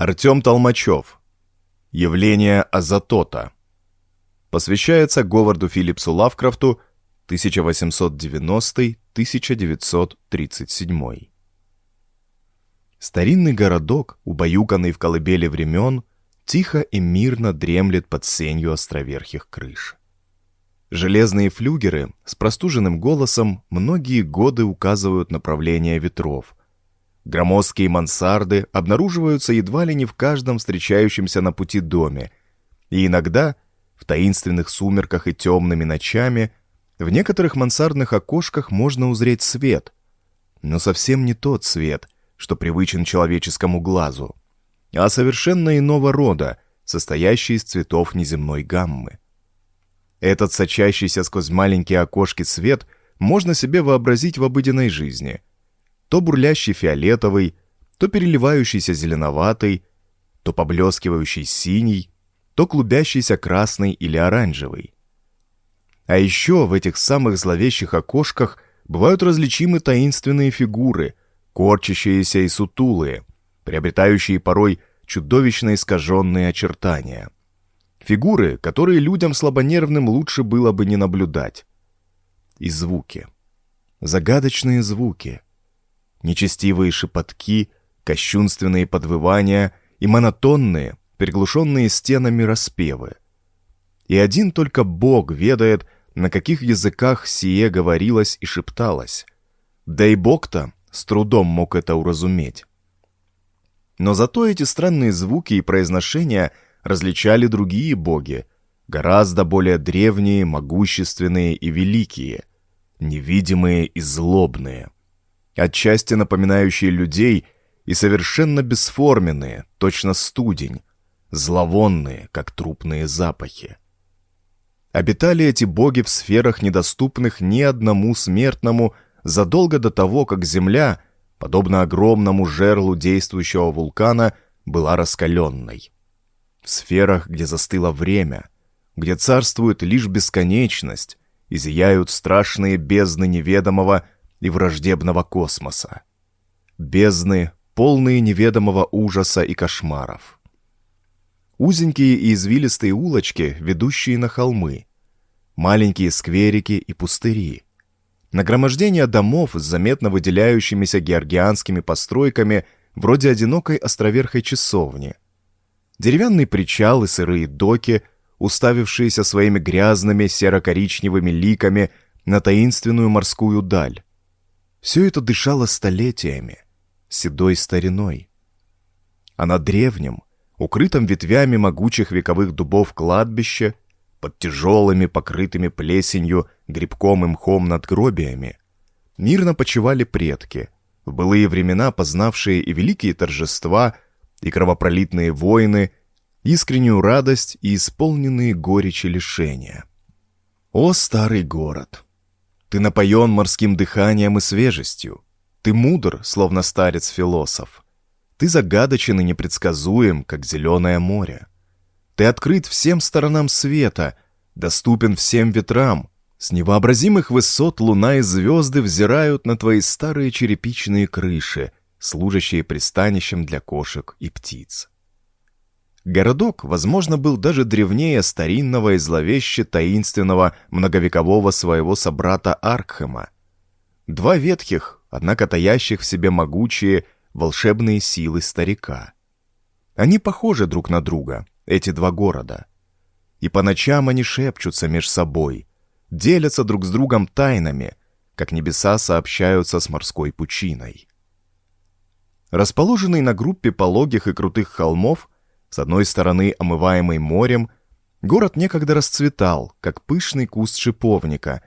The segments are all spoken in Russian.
Артем Толмачев. Явление Азатота. Посвящается Говарду Филлипсу Лавкрафту 1890-1937. Старинный городок, убаюканный в колыбели времен, тихо и мирно дремлет под сенью островерхих крыш. Железные флюгеры с простуженным голосом многие годы указывают направление ветров. Громоздкие мансарды обнаруживаются едва ли не в каждом встречающемся на пути доме, и иногда, в таинственных сумерках и темными ночами, в некоторых мансардных окошках можно узреть свет, но совсем не тот свет, что привычен человеческому глазу, а совершенно иного рода, состоящий из цветов неземной гаммы. Этот сочащийся сквозь маленькие окошки свет можно себе вообразить в обыденной жизни. То бурлящий фиолетовый, то переливающийся зеленоватый, то поблескивающий синий, то клубящийся красный или оранжевый. А еще в этих самых зловещих окошках бывают различимы таинственные фигуры, корчащиеся и сутулые, приобретающие порой чудовищно искаженные очертания – Фигуры, которые людям слабонервным лучше было бы не наблюдать. И звуки. Загадочные звуки. Нечестивые шепотки, кощунственные подвывания и монотонные, приглушенные стенами распевы. И один только Бог ведает, на каких языках сие говорилось и шепталось. Да и Бог-то с трудом мог это уразуметь. Но зато эти странные звуки и произношения – различали другие боги, гораздо более древние, могущественные и великие, невидимые и злобные, отчасти напоминающие людей и совершенно бесформенные, точно студень, зловонные, как трупные запахи. Обитали эти боги в сферах, недоступных ни одному смертному, задолго до того, как Земля, подобно огромному жерлу действующего вулкана, была раскаленной в сферах, где застыло время, где царствует лишь бесконечность и зияют страшные бездны неведомого и враждебного космоса. Бездны, полные неведомого ужаса и кошмаров. Узенькие и извилистые улочки, ведущие на холмы, маленькие скверики и пустыри, нагромождение домов с заметно выделяющимися георгианскими постройками вроде одинокой островерхой часовни – деревянный причал и сырые доки, уставившиеся своими грязными серо-коричневыми ликами на таинственную морскую даль. Все это дышало столетиями, седой стариной. А на древнем, укрытом ветвями могучих вековых дубов кладбище, под тяжелыми, покрытыми плесенью, грибком и мхом надгробиями, мирно почивали предки, в былые времена познавшие и великие торжества – и кровопролитные войны, искреннюю радость и исполненные горечи лишения. О, старый город! Ты напоен морским дыханием и свежестью. Ты мудр, словно старец-философ. Ты загадочен и непредсказуем, как зеленое море. Ты открыт всем сторонам света, доступен всем ветрам. С невообразимых высот луна и звезды взирают на твои старые черепичные крыши, служащие пристанищем для кошек и птиц. Городок, возможно, был даже древнее старинного и зловеще таинственного многовекового своего собрата Аркхема. Два ветхих, однако таящих в себе могучие, волшебные силы старика. Они похожи друг на друга, эти два города. И по ночам они шепчутся меж собой, делятся друг с другом тайнами, как небеса сообщаются с морской пучиной. Расположенный на группе пологих и крутых холмов, с одной стороны омываемый морем, город некогда расцветал, как пышный куст шиповника,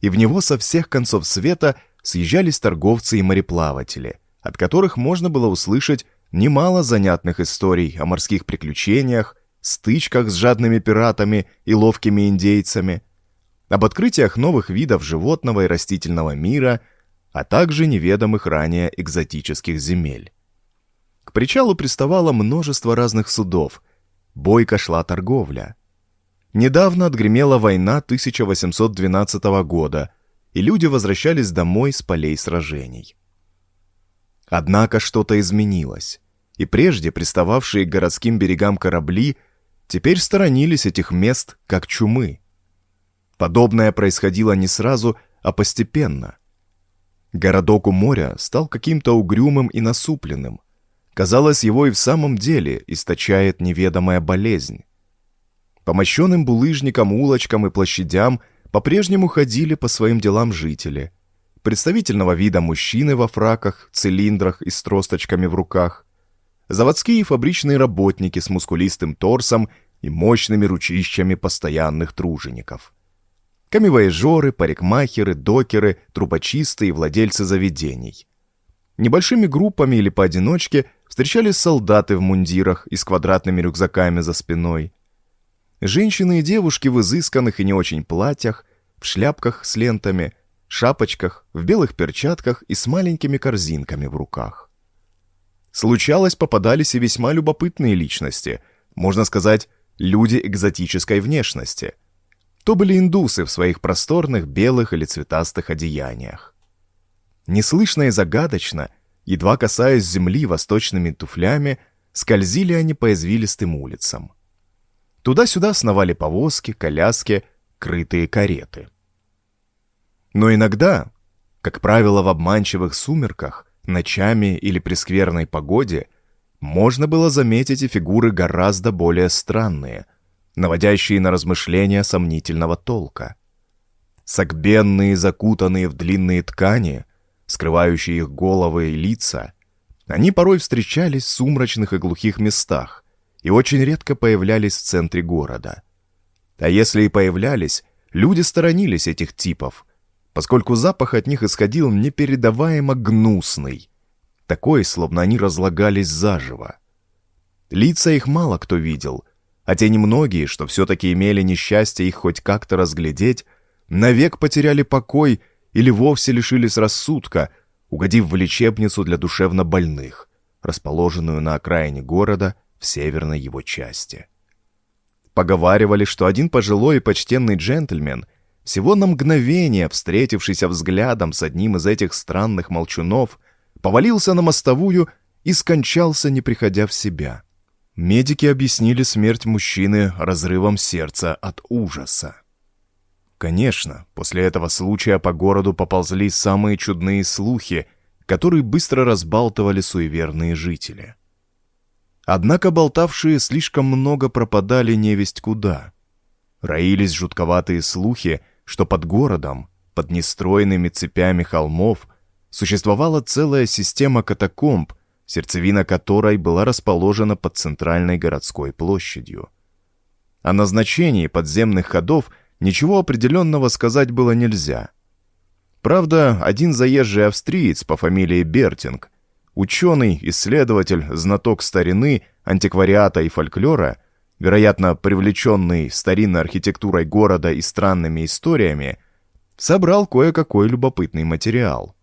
и в него со всех концов света съезжались торговцы и мореплаватели, от которых можно было услышать немало занятных историй о морских приключениях, стычках с жадными пиратами и ловкими индейцами, об открытиях новых видов животного и растительного мира – а также неведомых ранее экзотических земель. Причалу приставало множество разных судов, бойко шла торговля. Недавно отгремела война 1812 года, и люди возвращались домой с полей сражений. Однако что-то изменилось. и прежде пристававшие к городским берегам корабли теперь сторонились этих мест как чумы. Подобное происходило не сразу, а постепенно. Городок у моря стал каким-то угрюмым и насупленным. Казалось, его и в самом деле источает неведомая болезнь. По мощенным булыжникам, улочкам и площадям по-прежнему ходили по своим делам жители. Представительного вида мужчины во фраках, цилиндрах и с тросточками в руках. Заводские и фабричные работники с мускулистым торсом и мощными ручищами постоянных тружеников. Камевояжеры, парикмахеры, докеры, трубочисты и владельцы заведений. Небольшими группами или поодиночке встречались солдаты в мундирах и с квадратными рюкзаками за спиной. Женщины и девушки в изысканных и не очень платьях, в шляпках с лентами, шапочках, в белых перчатках и с маленькими корзинками в руках. Случалось, попадались и весьма любопытные личности, можно сказать, люди экзотической внешности. То были индусы в своих просторных белых или цветастых одеяниях. Неслышно и загадочно, едва касаясь земли восточными туфлями, скользили они по извилистым улицам. Туда-сюда сновали повозки, коляски, крытые кареты. Но иногда, как правило в обманчивых сумерках, ночами или при скверной погоде, можно было заметить и фигуры гораздо более странные, наводящие на размышления сомнительного толка. Согбенные, закутанные в длинные ткани, скрывающие их головы и лица, они порой встречались в сумрачных и глухих местах и очень редко появлялись в центре города. А если и появлялись, люди сторонились этих типов – поскольку запах от них исходил непередаваемо гнусный, такой, словно они разлагались заживо. Лица их мало кто видел, а те немногие, что все-таки имели несчастье их хоть как-то разглядеть, навек потеряли покой или вовсе лишились рассудка, угодив в лечебницу для душевнобольных, расположенную на окраине города в северной его части. Поговаривали, что один пожилой и почтенный джентльмен — всего на мгновение, встретившийся взглядом с одним из этих странных молчунов, повалился на мостовую и скончался, не приходя в себя. Медики объяснили смерть мужчины разрывом сердца от ужаса. Конечно, после этого случая по городу поползли самые чудные слухи, которые быстро разбалтывали суеверные жители. Однако болтавшие слишком много пропадали невесть куда. Роились жутковатые слухи, что под городом, под нестроенными цепями холмов, существовала целая система катакомб, сердцевина которой была расположена под центральной городской площадью. О назначении подземных ходов ничего определенного сказать было нельзя. Правда, один заезжий австриец по фамилии Бертинг, ученый, исследователь, знаток старины, антиквариата и фольклора, вероятно, привлеченный старинной архитектурой города и странными историями, собрал кое-какой любопытный материал.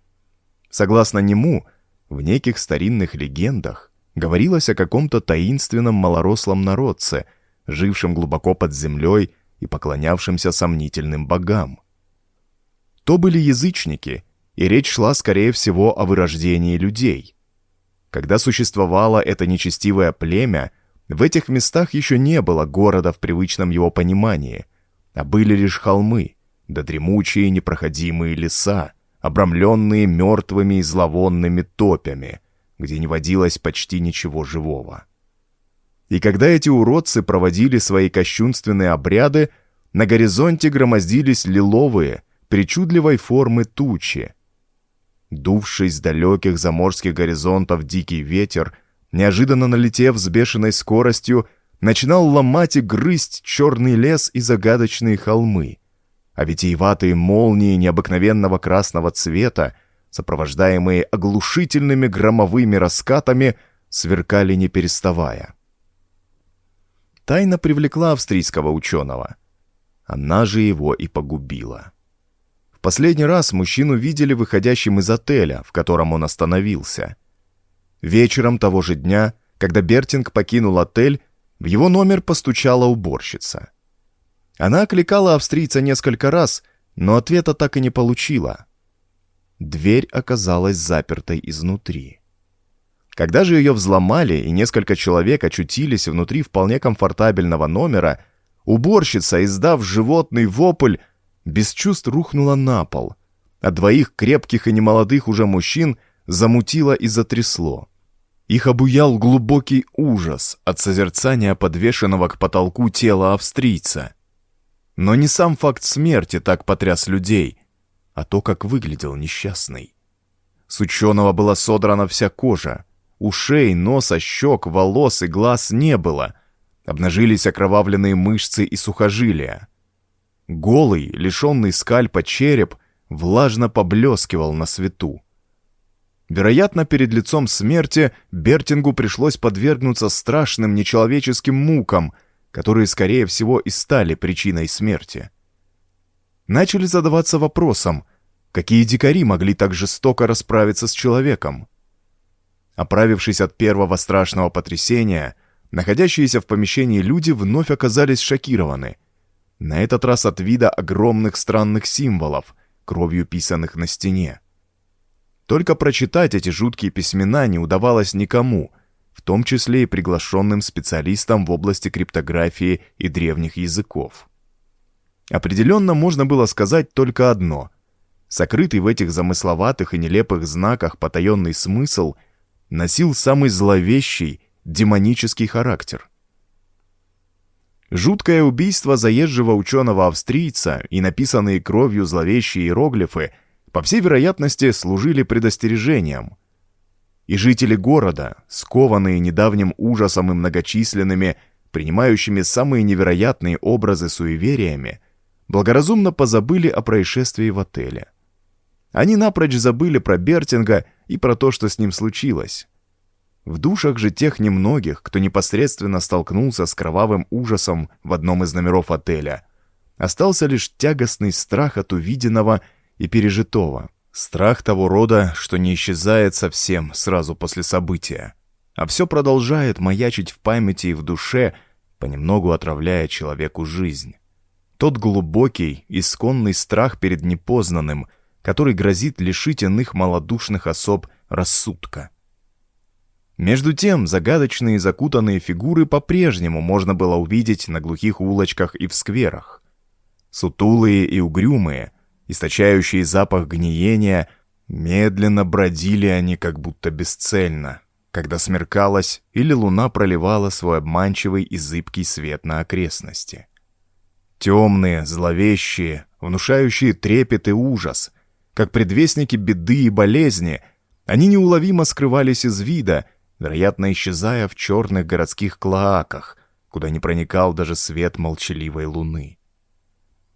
Согласно нему, в неких старинных легендах говорилось о каком-то таинственном малорослом народце, жившем глубоко под землей и поклонявшемся сомнительным богам. То были язычники, и речь шла, скорее всего, о вырождении людей. Когда существовало это нечестивое племя, в этих местах еще не было города в привычном его понимании, а были лишь холмы, да дремучие непроходимые леса, обрамленные мертвыми и зловонными топями, где не водилось почти ничего живого. И когда эти уродцы проводили свои кощунственные обряды, на горизонте громоздились лиловые, причудливой формы тучи. Дувший с далеких заморских горизонтов дикий ветер неожиданно налетев с бешеной скоростью, начинал ломать и грызть черный лес и загадочные холмы. А витиеватые молнии необыкновенного красного цвета, сопровождаемые оглушительными громовыми раскатами, сверкали не переставая. Тайна привлекла австрийского ученого. Она же его и погубила. В последний раз мужчину видели выходящим из отеля, в котором он остановился. Вечером того же дня, когда Бертинг покинул отель, в его номер постучала уборщица. Она окликала австрийца несколько раз, но ответа так и не получила. Дверь оказалась запертой изнутри. Когда же ее взломали и несколько человек очутились внутри вполне комфортабельного номера, уборщица, издав животный вопль, без чувств рухнула на пол, а двоих крепких и немолодых уже мужчин замутило и затрясло. Их обуял глубокий ужас от созерцания подвешенного к потолку тела австрийца. Но не сам факт смерти так потряс людей, а то, как выглядел несчастный. С ученого была содрана вся кожа, ушей, носа, щек, волос и глаз не было, обнажились окровавленные мышцы и сухожилия. Голый, лишенный скальпа череп влажно поблескивал на свету. Вероятно, перед лицом смерти Бертингу пришлось подвергнуться страшным нечеловеческим мукам, которые, скорее всего, и стали причиной смерти. Начали задаваться вопросом, какие дикари могли так жестоко расправиться с человеком. Оправившись от первого страшного потрясения, находящиеся в помещении люди вновь оказались шокированы. На этот раз от вида огромных странных символов, кровью писанных на стене. Только прочитать эти жуткие письмена не удавалось никому, в том числе и приглашенным специалистам в области криптографии и древних языков. Определенно можно было сказать только одно. Сокрытый в этих замысловатых и нелепых знаках потаенный смысл носил самый зловещий, демонический характер. Жуткое убийство заезжего ученого-австрийца и написанные кровью зловещие иероглифы – по всей вероятности, служили предостережением. И жители города, скованные недавним ужасом и многочисленными, принимающими самые невероятные образы суевериями, благоразумно позабыли о происшествии в отеле. Они напрочь забыли про Бертинга и про то, что с ним случилось. В душах же тех немногих, кто непосредственно столкнулся с кровавым ужасом в одном из номеров отеля, остался лишь тягостный страх от увиденного и пережитого. Страх того рода, что не исчезает совсем сразу после события, а все продолжает маячить в памяти и в душе, понемногу отравляя человеку жизнь. Тот глубокий, исконный страх перед непознанным, который грозит лишить иных малодушных особ рассудка. Между тем, загадочные закутанные фигуры по-прежнему можно было увидеть на глухих улочках и в скверах. Сутулые и угрюмые, источающие запах гниения, медленно бродили они как будто бесцельно, когда смеркалось или луна проливала свой обманчивый и зыбкий свет на окрестности. Темные, зловещие, внушающие трепет и ужас, как предвестники беды и болезни, они неуловимо скрывались из вида, вероятно, исчезая в черных городских клоаках, куда не проникал даже свет молчаливой луны.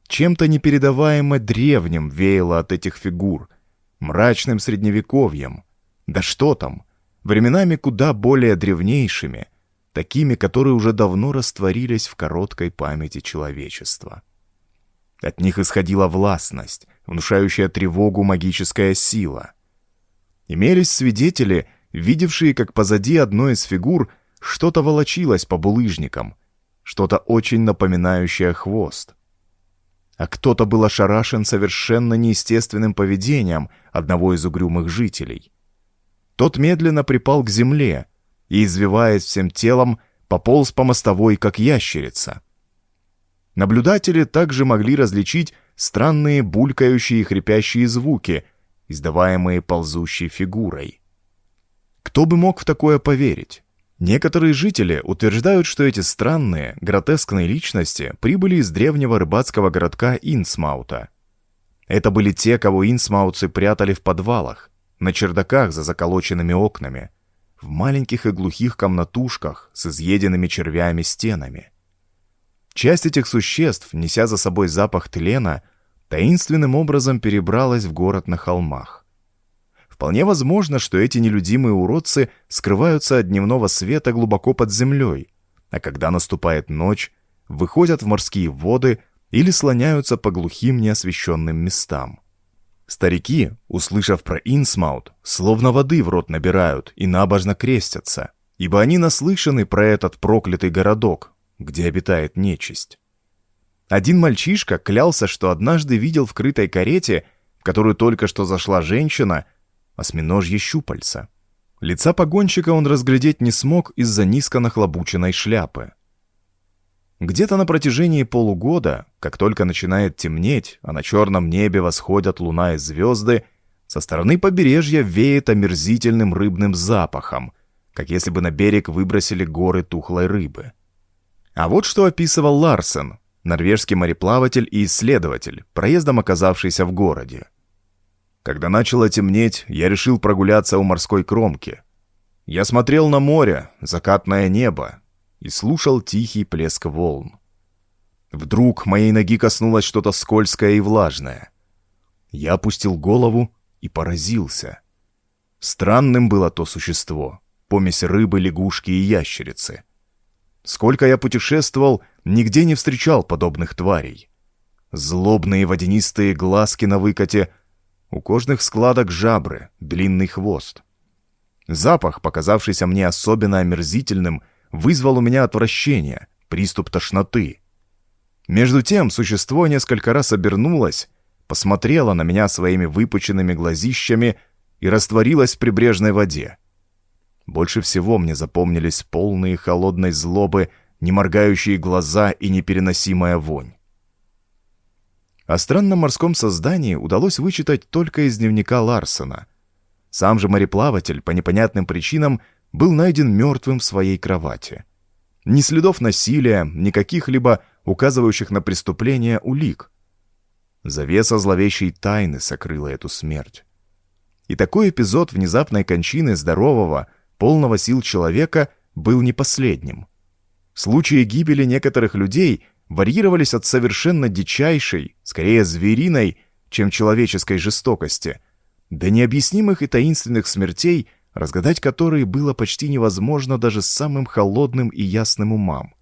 Чем-то непередаваемо древним веяло от этих фигур, мрачным средневековьем. Да что там, временами куда более древнейшими, такими, которые уже давно растворились в короткой памяти человечества. От них исходила властность, внушающая тревогу магическая сила. Имелись свидетели, видевшие, как позади одной из фигур что-то волочилось по булыжникам, что-то очень напоминающее хвост а кто-то был ошарашен совершенно неестественным поведением одного из угрюмых жителей. Тот медленно припал к земле и, извиваясь всем телом, пополз по мостовой, как ящерица. Наблюдатели также могли различить странные булькающие и хрипящие звуки, издаваемые ползущей фигурой. Кто бы мог в такое поверить? Некоторые жители утверждают, что эти странные, гротескные личности прибыли из древнего рыбацкого городка Инсмаута. Это были те, кого инсмаутцы прятали в подвалах, на чердаках за заколоченными окнами, в маленьких и глухих комнатушках с изъеденными червями стенами. Часть этих существ, неся за собой запах тлена, таинственным образом перебралась в город на холмах. Вполне возможно, что эти нелюдимые уродцы скрываются от дневного света глубоко под землей, а когда наступает ночь, выходят в морские воды или слоняются по глухим неосвещенным местам. Старики, услышав про Инсмаут, словно воды в рот набирают и набожно крестятся, ибо они наслышаны про этот проклятый городок, где обитает нечисть. Один мальчишка клялся, что однажды видел в крытой карете, в которую только что зашла женщина, осьминожье щупальца. Лица погонщика он разглядеть не смог из-за низко нахлобученной шляпы. Где-то на протяжении полугода, как только начинает темнеть, а на черном небе восходят луна и звезды, со стороны побережья веет омерзительным рыбным запахом, как если бы на берег выбросили горы тухлой рыбы. А вот что описывал Ларсен, норвежский мореплаватель и исследователь, проездом оказавшийся в городе. Когда начало темнеть, я решил прогуляться у морской кромки. Я смотрел на море, закатное небо, и слушал тихий плеск волн. Вдруг моей ноги коснулось что-то скользкое и влажное. Я опустил голову и поразился. Странным было то существо, помесь рыбы, лягушки и ящерицы. Сколько я путешествовал, нигде не встречал подобных тварей. Злобные водянистые глазки на выкате — у кожных складок жабры, длинный хвост. Запах, показавшийся мне особенно омерзительным, вызвал у меня отвращение, приступ тошноты. Между тем существо несколько раз обернулось, посмотрело на меня своими выпученными глазищами и растворилось в прибрежной воде. Больше всего мне запомнились полные холодной злобы, неморгающие глаза и непереносимая вонь. О странном морском создании удалось вычитать только из дневника Ларсона. Сам же мореплаватель по непонятным причинам был найден мертвым в своей кровати. Ни следов насилия, ни каких-либо указывающих на преступление улик. Завеса зловещей тайны сокрыла эту смерть. И такой эпизод внезапной кончины здорового, полного сил человека был не последним. Случаи гибели некоторых людей варьировались от совершенно дичайшей, скорее звериной, чем человеческой жестокости, до необъяснимых и таинственных смертей, разгадать которые было почти невозможно даже самым холодным и ясным умам.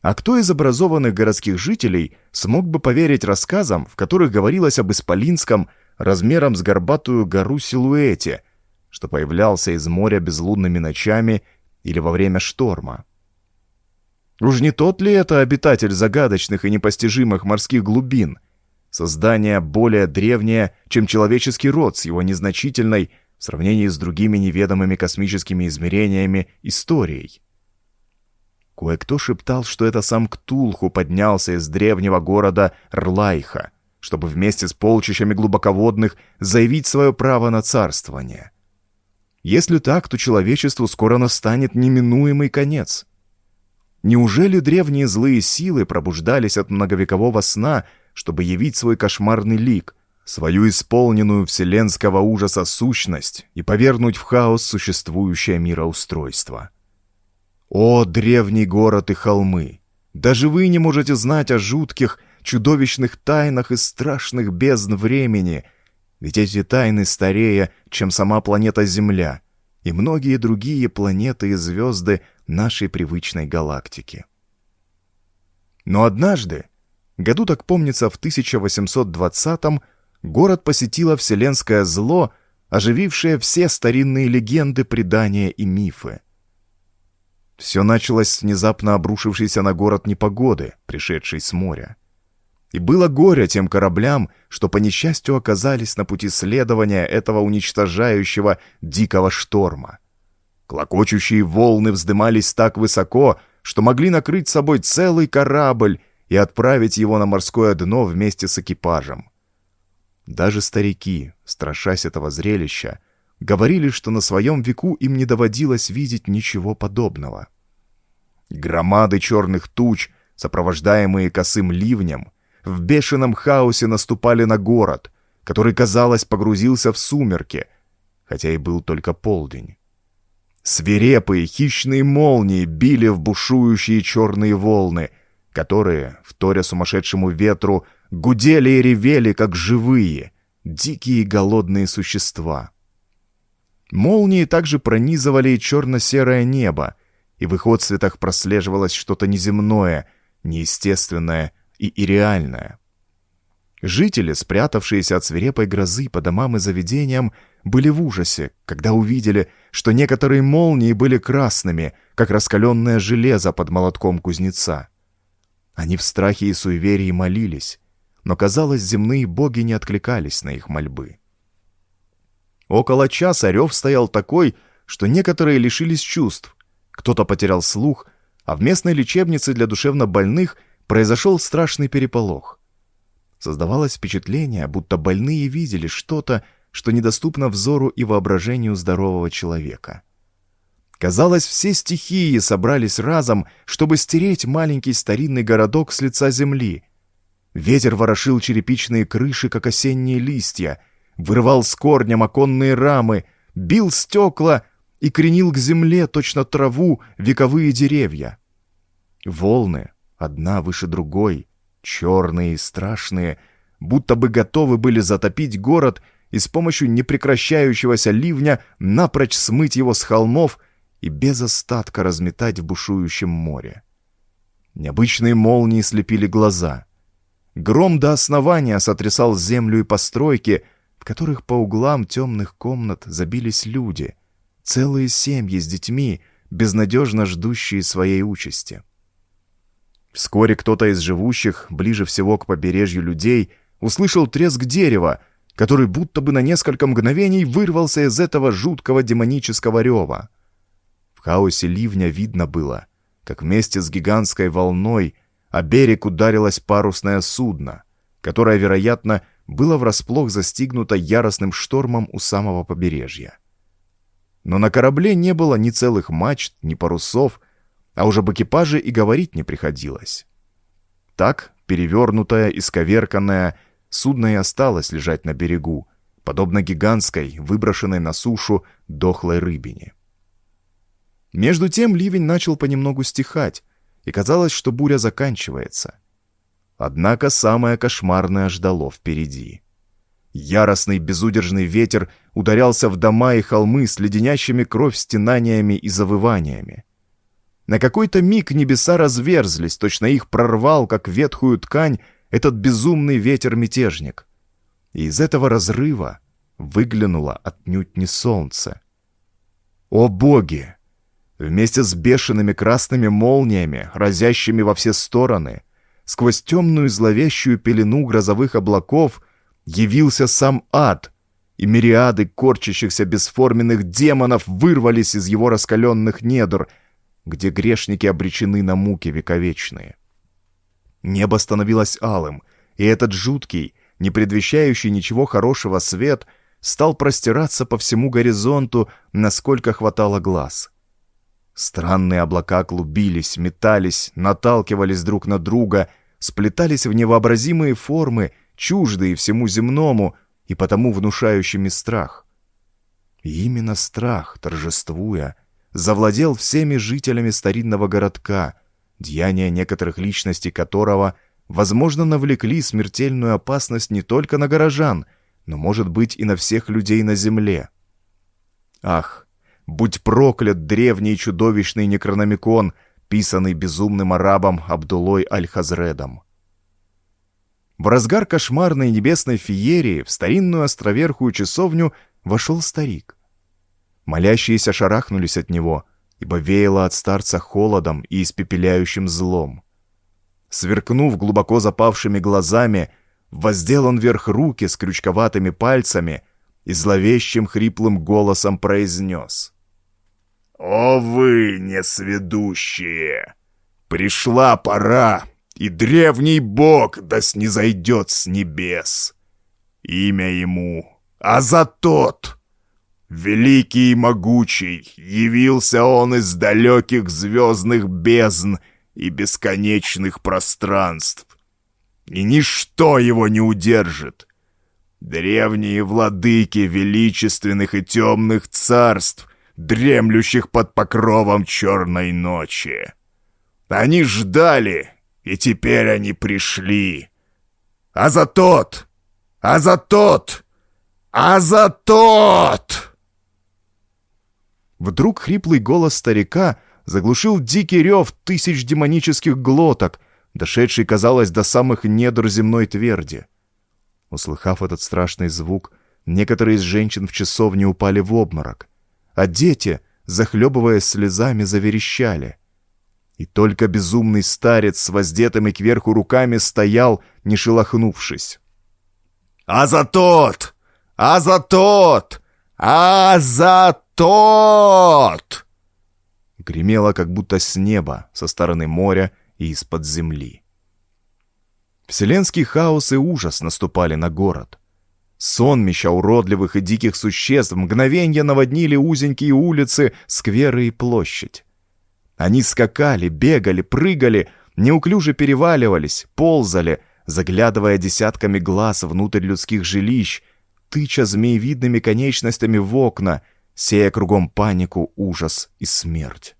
А кто из образованных городских жителей смог бы поверить рассказам, в которых говорилось об исполинском, размером с горбатую гору силуэте, что появлялся из моря безлунными ночами или во время шторма? Уж не тот ли это обитатель загадочных и непостижимых морских глубин? Создание более древнее, чем человеческий род с его незначительной, в сравнении с другими неведомыми космическими измерениями, историей. Кое-кто шептал, что это сам Ктулху поднялся из древнего города Рлайха, чтобы вместе с полчищами глубоководных заявить свое право на царствование. Если так, то человечеству скоро настанет неминуемый конец — Неужели древние злые силы пробуждались от многовекового сна, чтобы явить свой кошмарный лик, свою исполненную вселенского ужаса сущность и повернуть в хаос существующее мироустройство? О, древний город и холмы! Даже вы не можете знать о жутких, чудовищных тайнах и страшных бездн времени, ведь эти тайны старее, чем сама планета Земля, и многие другие планеты и звезды нашей привычной галактики. Но однажды, году так помнится в 1820-м, город посетило вселенское зло, оживившее все старинные легенды, предания и мифы. Все началось с внезапно обрушившейся на город непогоды, пришедшей с моря. И было горе тем кораблям, что по несчастью оказались на пути следования этого уничтожающего дикого шторма. Клокочущие волны вздымались так высоко, что могли накрыть собой целый корабль и отправить его на морское дно вместе с экипажем. Даже старики, страшась этого зрелища, говорили, что на своем веку им не доводилось видеть ничего подобного. Громады черных туч, сопровождаемые косым ливнем, в бешеном хаосе наступали на город, который, казалось, погрузился в сумерки, хотя и был только полдень. Свирепые хищные молнии били в бушующие черные волны, которые, вторя сумасшедшему ветру, гудели и ревели, как живые, дикие голодные существа. Молнии также пронизывали черно-серое небо, и в их отцветах прослеживалось что-то неземное, неестественное и ирреальное. Жители, спрятавшиеся от свирепой грозы по домам и заведениям, были в ужасе, когда увидели, что некоторые молнии были красными, как раскаленное железо под молотком кузнеца. Они в страхе и суеверии молились, но, казалось, земные боги не откликались на их мольбы. Около часа рев стоял такой, что некоторые лишились чувств, кто-то потерял слух, а в местной лечебнице для душевнобольных произошел страшный переполох. Создавалось впечатление, будто больные видели что-то, что недоступно взору и воображению здорового человека. Казалось, все стихии собрались разом, чтобы стереть маленький старинный городок с лица земли. Ветер ворошил черепичные крыши, как осенние листья, вырывал с корнем оконные рамы, бил стекла и кренил к земле точно траву вековые деревья. Волны, одна выше другой, черные и страшные, будто бы готовы были затопить город и с помощью непрекращающегося ливня напрочь смыть его с холмов и без остатка разметать в бушующем море. Необычные молнии слепили глаза. Гром до основания сотрясал землю и постройки, в которых по углам темных комнат забились люди — целые семьи с детьми, безнадежно ждущие своей участи. Вскоре кто-то из живущих, ближе всего к побережью людей, услышал треск дерева, который будто бы на несколько мгновений вырвался из этого жуткого демонического рева. В хаосе ливня видно было, как вместе с гигантской волной о берег ударилось парусное судно, которое, вероятно, было врасплох застигнуто яростным штормом у самого побережья. Но на корабле не было ни целых мачт, ни парусов, а уже об экипаже и говорить не приходилось. Так, перевернутое, исковерканное, судно и осталось лежать на берегу, подобно гигантской, выброшенной на сушу, дохлой рыбине. Между тем ливень начал понемногу стихать, и казалось, что буря заканчивается. Однако самое кошмарное ждало впереди. Яростный безудержный ветер ударялся в дома и холмы с леденящими кровь стенаниями и завываниями. На какой-то миг небеса разверзлись, точно их прорвал, как ветхую ткань, этот безумный ветер-мятежник. И из этого разрыва выглянуло отнюдь не солнце. О боги! Вместе с бешеными красными молниями, разящими во все стороны, сквозь темную зловещую пелену грозовых облаков — явился сам ад, и мириады корчащихся бесформенных демонов вырвались из его раскаленных недр, где грешники обречены на муки вековечные. Небо становилось алым, и этот жуткий, не предвещающий ничего хорошего свет стал простираться по всему горизонту, насколько хватало глаз. Странные облака клубились, метались, наталкивались друг на друга, сплетались в невообразимые формы чуждые всему земному и потому внушающими страх. И именно страх, торжествуя, завладел всеми жителями старинного городка, деяния некоторых личностей которого, возможно, навлекли смертельную опасность не только на горожан, но, может быть, и на всех людей на земле. Ах, будь проклят древний чудовищный некрономикон, писанный безумным арабом Абдулой Аль-Хазредом. В разгар кошмарной небесной феерии в старинную островерхую часовню вошел старик. Молящиеся шарахнулись от него, ибо веяло от старца холодом и испепеляющим злом. Сверкнув глубоко запавшими глазами, воздел он вверх руки с крючковатыми пальцами и зловещим хриплым голосом произнес. «О вы, несведущие! Пришла пора и древний бог да снизойдет с небес. Имя ему Азатот. Великий и могучий, явился он из далеких звездных бездн и бесконечных пространств. И ничто его не удержит. Древние владыки величественных и темных царств, дремлющих под покровом черной ночи. Они ждали и теперь они пришли. А за тот! А за тот! А за тот! Вдруг хриплый голос старика заглушил дикий рев тысяч демонических глоток, дошедший, казалось, до самых недр земной тверди. Услыхав этот страшный звук, некоторые из женщин в часовне упали в обморок, а дети, захлебываясь слезами, заверещали — и только безумный старец с воздетыми кверху руками стоял, не шелохнувшись. «А за тот! А за тот! а за тот!» Гремело, как будто с неба, со стороны моря и из-под земли. Вселенский хаос и ужас наступали на город. Сонмища уродливых и диких существ мгновенье наводнили узенькие улицы, скверы и площадь. Они скакали, бегали, прыгали, неуклюже переваливались, ползали, заглядывая десятками глаз внутрь людских жилищ, тыча змеевидными конечностями в окна, сея кругом панику, ужас и смерть.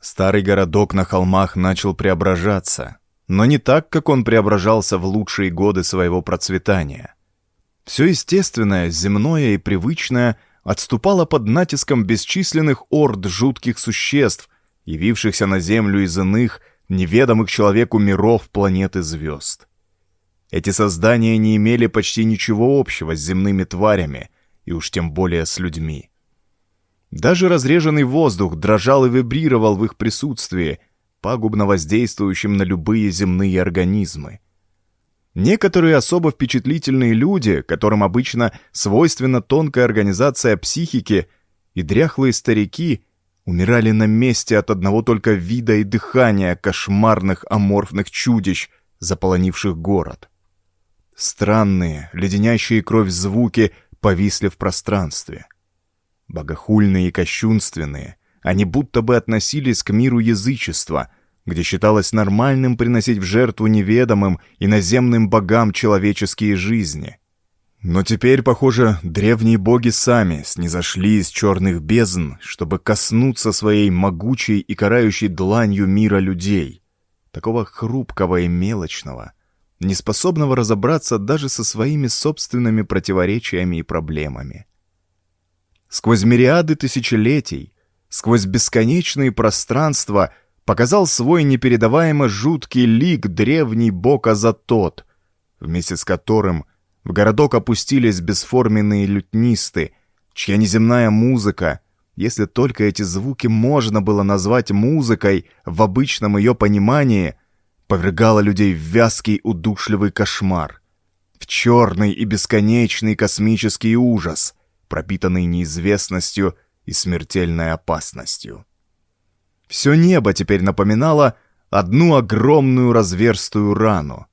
Старый городок на холмах начал преображаться, но не так, как он преображался в лучшие годы своего процветания. Все естественное, земное и привычное отступало под натиском бесчисленных орд жутких существ, явившихся на Землю из иных, неведомых человеку миров планеты звезд. Эти создания не имели почти ничего общего с земными тварями, и уж тем более с людьми. Даже разреженный воздух дрожал и вибрировал в их присутствии, пагубно воздействующим на любые земные организмы. Некоторые особо впечатлительные люди, которым обычно свойственна тонкая организация психики, и дряхлые старики умирали на месте от одного только вида и дыхания кошмарных аморфных чудищ, заполонивших город. Странные, леденящие кровь звуки повисли в пространстве. Богохульные и кощунственные, они будто бы относились к миру язычества, где считалось нормальным приносить в жертву неведомым и наземным богам человеческие жизни. Но теперь, похоже, древние боги сами снизошли из черных бездн, чтобы коснуться своей могучей и карающей дланью мира людей, такого хрупкого и мелочного, неспособного разобраться даже со своими собственными противоречиями и проблемами. Сквозь мириады тысячелетий, сквозь бесконечные пространства показал свой непередаваемо жуткий лик древний бог Азатот, вместе с которым в городок опустились бесформенные лютнисты, чья неземная музыка, если только эти звуки можно было назвать музыкой в обычном ее понимании — повергала людей в вязкий удушливый кошмар, в черный и бесконечный космический ужас, пропитанный неизвестностью и смертельной опасностью. Все небо теперь напоминало одну огромную разверстую рану.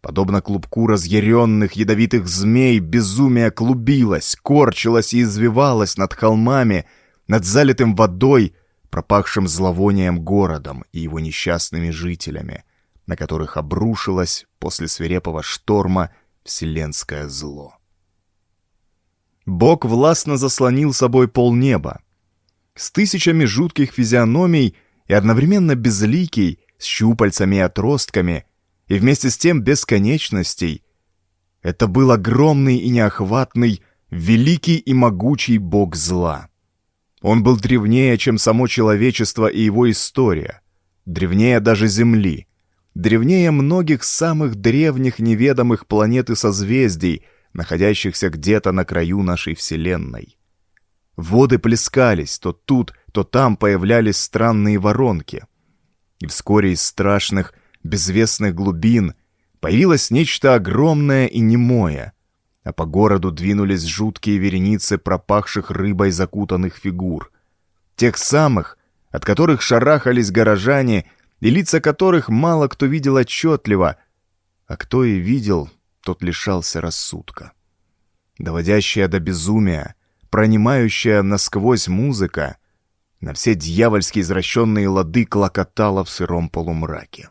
Подобно клубку разъяренных ядовитых змей, безумие клубилось, корчилось и извивалось над холмами, над залитым водой, пропахшим зловонием городом и его несчастными жителями, на которых обрушилось после свирепого шторма вселенское зло. Бог властно заслонил собой полнеба. С тысячами жутких физиономий и одновременно безликий, с щупальцами и отростками, и вместе с тем бесконечностей. Это был огромный и неохватный, великий и могучий бог зла. Он был древнее, чем само человечество и его история, древнее даже Земли, древнее многих самых древних неведомых планет и созвездий, находящихся где-то на краю нашей Вселенной. Воды плескались, то тут, то там появлялись странные воронки. И вскоре из страшных, безвестных глубин появилось нечто огромное и немое — а по городу двинулись жуткие вереницы пропахших рыбой закутанных фигур. Тех самых, от которых шарахались горожане, и лица которых мало кто видел отчетливо, а кто и видел, тот лишался рассудка. Доводящая до безумия, пронимающая насквозь музыка, на все дьявольски извращенные лады клокотала в сыром полумраке.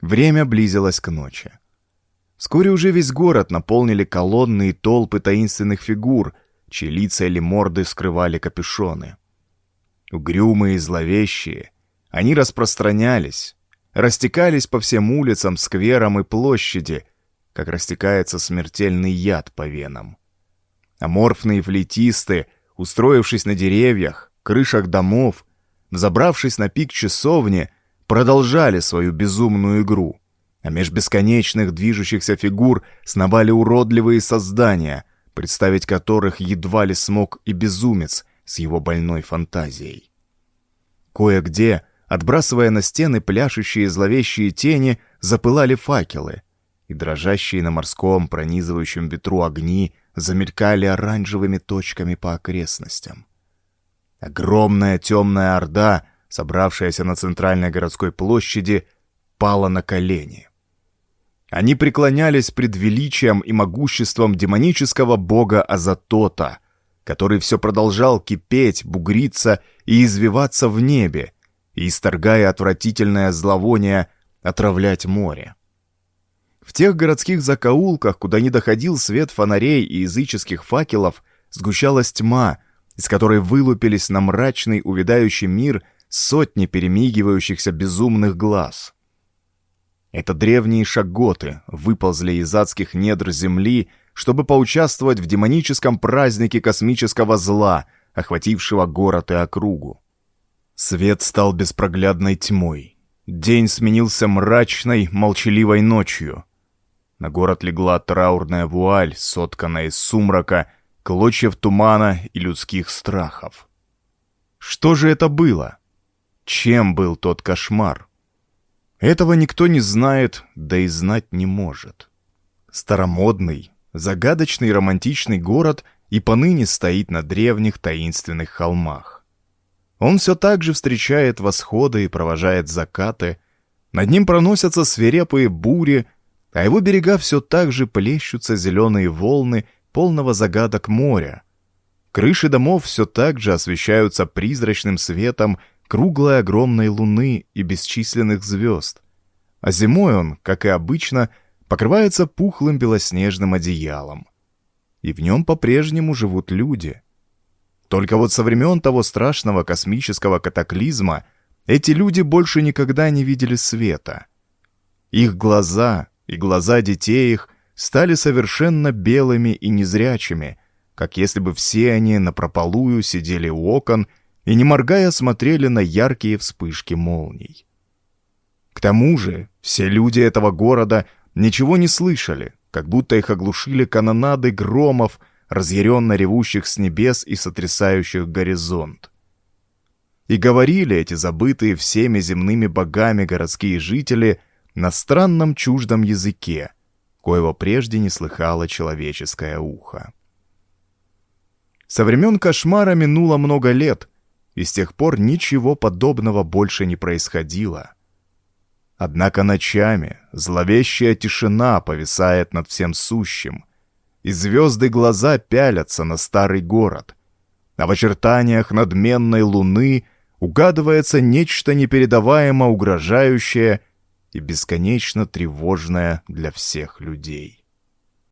Время близилось к ночи. Вскоре уже весь город наполнили колонны и толпы таинственных фигур, чьи лица или морды скрывали капюшоны. Угрюмые и зловещие, они распространялись, растекались по всем улицам, скверам и площади, как растекается смертельный яд по венам. Аморфные флейтисты, устроившись на деревьях, крышах домов, взобравшись на пик часовни, продолжали свою безумную игру — а меж бесконечных движущихся фигур сновали уродливые создания, представить которых едва ли смог и безумец с его больной фантазией. Кое-где, отбрасывая на стены пляшущие зловещие тени, запылали факелы, и дрожащие на морском пронизывающем ветру огни замелькали оранжевыми точками по окрестностям. Огромная темная орда, собравшаяся на центральной городской площади, пала на колени. Они преклонялись пред величием и могуществом демонического бога Азатота, который все продолжал кипеть, бугриться и извиваться в небе, и, исторгая отвратительное зловоние, отравлять море. В тех городских закоулках, куда не доходил свет фонарей и языческих факелов, сгущалась тьма, из которой вылупились на мрачный увядающий мир сотни перемигивающихся безумных глаз. Это древние шаготы выползли из адских недр земли, чтобы поучаствовать в демоническом празднике космического зла, охватившего город и округу. Свет стал беспроглядной тьмой. День сменился мрачной, молчаливой ночью. На город легла траурная вуаль, сотканная из сумрака, клочьев тумана и людских страхов. Что же это было? Чем был тот кошмар? Этого никто не знает, да и знать не может. Старомодный, загадочный романтичный город и поныне стоит на древних таинственных холмах. Он все так же встречает восходы и провожает закаты, над ним проносятся свирепые бури, а его берега все так же плещутся зеленые волны полного загадок моря. Крыши домов все так же освещаются призрачным светом круглой огромной луны и бесчисленных звезд. А зимой он, как и обычно, покрывается пухлым белоснежным одеялом. И в нем по-прежнему живут люди. Только вот со времен того страшного космического катаклизма эти люди больше никогда не видели света. Их глаза и глаза детей их стали совершенно белыми и незрячими, как если бы все они напропалую сидели у окон и, не моргая, смотрели на яркие вспышки молний. К тому же все люди этого города ничего не слышали, как будто их оглушили канонады громов, разъяренно ревущих с небес и сотрясающих горизонт. И говорили эти забытые всеми земными богами городские жители на странном чуждом языке, коего прежде не слыхало человеческое ухо. Со времен кошмара минуло много лет, и с тех пор ничего подобного больше не происходило. Однако ночами зловещая тишина повисает над всем сущим, и звезды глаза пялятся на старый город, а в очертаниях надменной луны угадывается нечто непередаваемо угрожающее и бесконечно тревожное для всех людей.